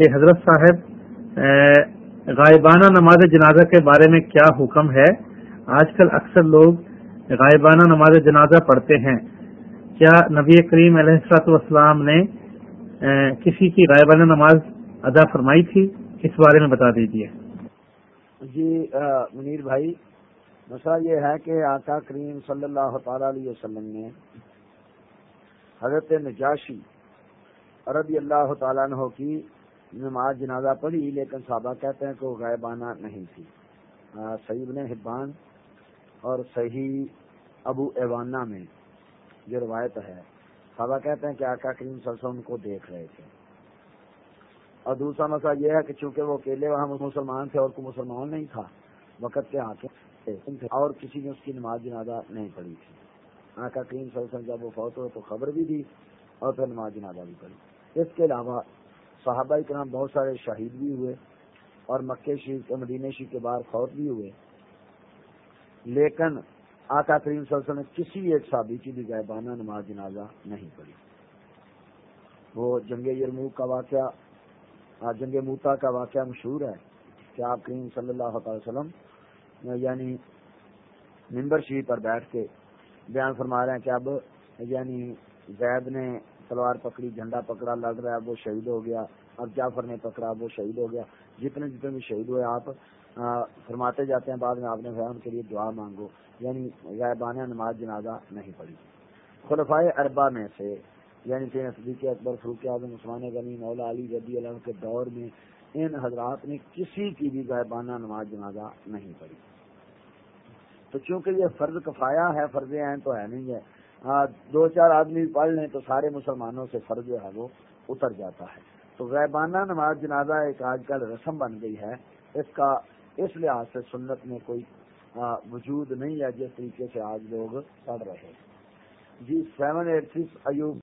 کہ حضرت صاحب غائبانہ نماز جنازہ کے بارے میں کیا حکم ہے؟ آج کل اکثر لوگ غائبانہ نماز جنازہ پڑھتے ہیں۔ کیا نبی کریم علیہ السلاط والسلام نے کسی کی غائبانہ نماز ادا فرمائی تھی؟ اس بارے میں بتا دیجیے جی منیر بھائی، مسئلہ یہ ہے کہ آقا کریم صلی اللہ تعالی علیہ وسلم نے حضرت نجاشی رضی اللہ تعالیٰ عنہ کی نماز جنازہ پڑھی، لیکن صحابہ کہتے ہیں کہ وہ غائبانہ نہیں تھی۔ سعید نے حبان اور صحیح ابو ایوانہ میں جو روایت ہے، صحابہ کہتے ہیں کہ آقا کریم صلی اللہ علیہ وسلم کو دیکھ رہے تھے۔ اور دوسرا مسئلہ یہ ہے کہ چونکہ وہ اکیلے وہاں مسلمان تھے اور کوئی مسلمان نہیں تھا، وقت کے آنکھیں اور کسی نے اس کی نماز جنازہ نہیں پڑھی تھی۔ آقا کریم صلی اللہ علیہ وسلم جب وہ فوت ہوئے تو خبر بھی دی اور پھر نماز جنازہ بھی پڑھی۔ اس کے علاوہ صحابہ کرام بہت سارے شہید بھی ہوئے اور مکے شریف کے مدینہ شریف کے بعد فوت بھی ہوئے۔ لیکن آقا کریم صلی اللہ علیہ وسلم نے کسی ایک صحابی کی بھی غائبانہ نماز جنازہ نہیں پڑھی۔ وہ جنگ یرموک کا واقعہ جنگ موتا کا واقعہ مشہور ہے کہ آپ کریم صلی اللہ تعالی وسلم یعنی ممبر شریف پر بیٹھ کے بیان فرما رہے ہیں کہ اب یعنی زید نے تلوار پکڑی، جھنڈا پکڑا، لگ رہا ہے وہ شہید ہو گیا، اب جعفر نے پکڑا، وہ شہید ہو گیا۔ جتنے جتنے بھی شہید ہوئے، آپ فرماتے جاتے ہیں بعد میں، آپ نے ان کے لیے دعا مانگو۔ یعنی غائبانہ نماز جنازہ نہیں پڑی خلفائے اربا میں سے یعنی صدیق اکبر فروق اعظم، عثمان غنی، مولا علی رضی اللہ کے دور میں، ان حضرات نے کسی کی بھی غائبانہ نماز جنازہ نہیں پڑھی۔ تو چونکہ یہ فرض کفایا ہے، فرض عین تو ہے نہیں ہے ہاں، دو چار آدمی پڑھ لیں تو سارے مسلمانوں سے فرض جو ہے وہ اتر جاتا ہے۔ تو غیبانہ نماز جنازہ ایک آج کل رسم بن گئی ہے۔ اس کا، اس لحاظ سے سنت میں کوئی وجود نہیں ہے جس طریقے سے آج لوگ پڑھ رہے ہیں۔ G seven eight six Ayub